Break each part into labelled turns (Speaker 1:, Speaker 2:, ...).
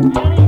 Speaker 1: Thank.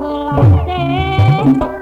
Speaker 1: ayu